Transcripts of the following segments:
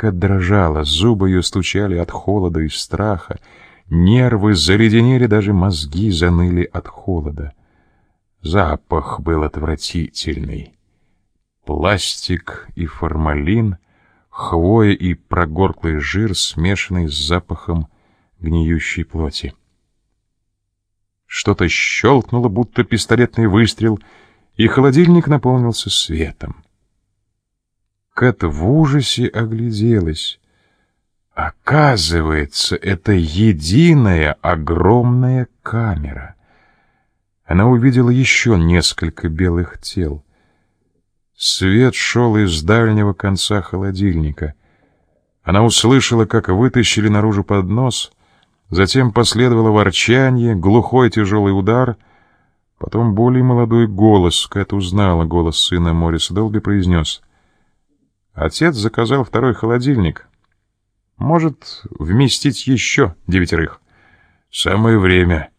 Кэт дрожала, зубы ее стучали от холода и страха, нервы заледенели, даже мозги заныли от холода. Запах был отвратительный. Пластик и формалин, хвоя и прогорклый жир, смешанный с запахом гниющей плоти. Что-то щелкнуло, будто пистолетный выстрел, и холодильник наполнился светом. Кэт в ужасе огляделась. Оказывается, это единая огромная камера. Она увидела еще несколько белых тел. Свет шел из дальнего конца холодильника. Она услышала, как вытащили наружу поднос, затем последовало ворчание, глухой тяжелый удар, потом более молодой голос, Кэт узнала голос сына Мориса Долби, произнес — Отец заказал второй холодильник. Может вместить еще девятерых. Самое время.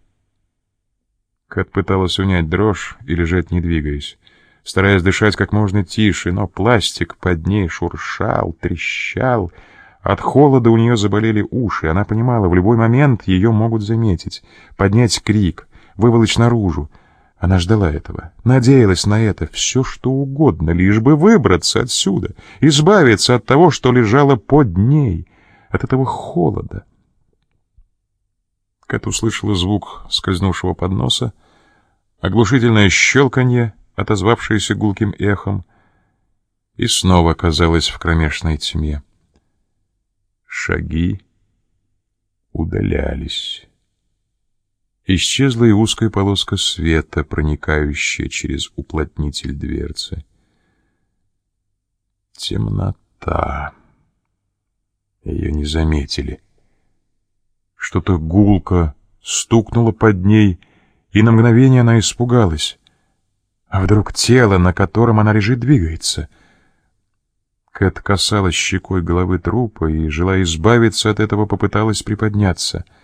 Кэт пыталась унять дрожь и лежать не двигаясь, стараясь дышать как можно тише, но пластик под ней шуршал, трещал. От холода у нее заболели уши. Она понимала, в любой момент ее могут заметить, поднять крик, выволочь наружу. Она ждала этого, надеялась на это, все что угодно, лишь бы выбраться отсюда, избавиться от того, что лежало под ней, от этого холода. Кэт услышала звук скользнувшего подноса, оглушительное щелканье, отозвавшееся гулким эхом, и снова оказалась в кромешной тьме. Шаги удалялись. Исчезла и узкая полоска света, проникающая через уплотнитель дверцы. Темнота. Ее не заметили. Что-то гулко стукнуло под ней, и на мгновение она испугалась. А вдруг тело, на котором она лежит, двигается? Кэт касалась щекой головы трупа и, желая избавиться от этого, попыталась приподняться —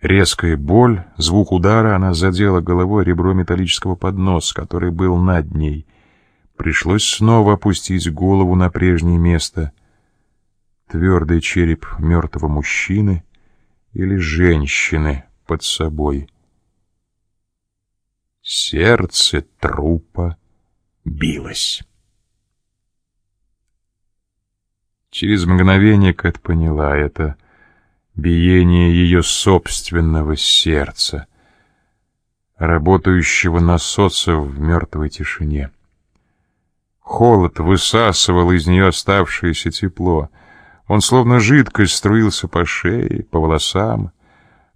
Резкая боль, звук удара, она задела головой ребро металлического подноса, который был над ней. Пришлось снова опустить голову на прежнее место. Твердый череп мертвого мужчины или женщины под собой. Сердце трупа билось. Через мгновение Кэт поняла это — биение ее собственного сердца, работающего насоса в мертвой тишине. Холод высасывал из нее оставшееся тепло. Он словно жидкость струился по шее, по волосам,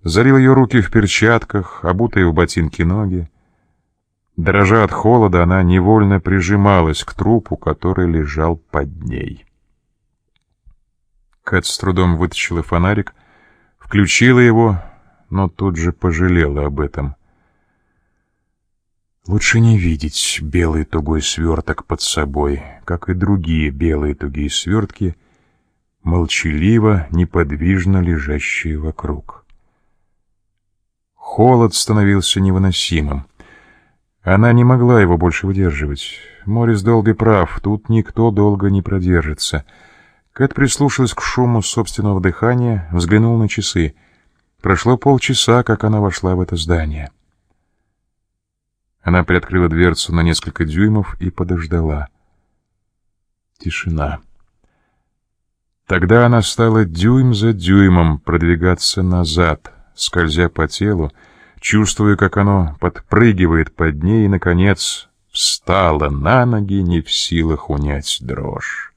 залил ее руки в перчатках, обутые в ботинки ноги. Дрожа от холода, она невольно прижималась к трупу, который лежал под ней. Кэт с трудом вытащила фонарик — Включила его, но тут же пожалела об этом. Лучше не видеть белый тугой сверток под собой, как и другие белые тугие свертки, молчаливо, неподвижно лежащие вокруг. Холод становился невыносимым. Она не могла его больше выдерживать. Морис Долби прав, тут никто долго не продержится — Кэт прислушалась к шуму собственного дыхания, взглянул на часы. Прошло полчаса, как она вошла в это здание. Она приоткрыла дверцу на несколько дюймов и подождала. Тишина. Тогда она стала дюйм за дюймом продвигаться назад, скользя по телу, чувствуя, как оно подпрыгивает под ней и, наконец, встала на ноги, не в силах унять дрожь.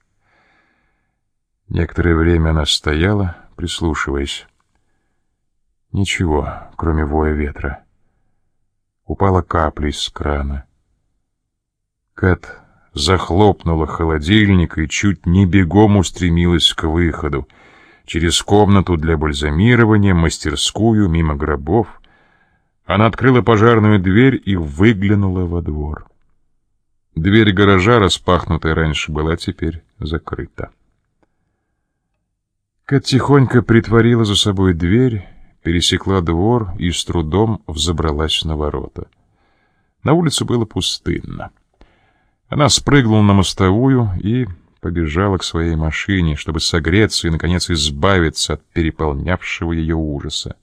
Некоторое время она стояла, прислушиваясь. Ничего, кроме воя ветра. Упала капля из крана. Кэт захлопнула холодильник и чуть не бегом устремилась к выходу. Через комнату для бальзамирования, мастерскую, мимо гробов. Она открыла пожарную дверь и выглянула во двор. Дверь гаража, распахнутая раньше, была теперь закрыта. Кэт тихонько притворила за собой дверь, пересекла двор и с трудом взобралась на ворота. На улице было пустынно. Она спрыгнула на мостовую и побежала к своей машине, чтобы согреться и, наконец, избавиться от переполнявшего ее ужаса.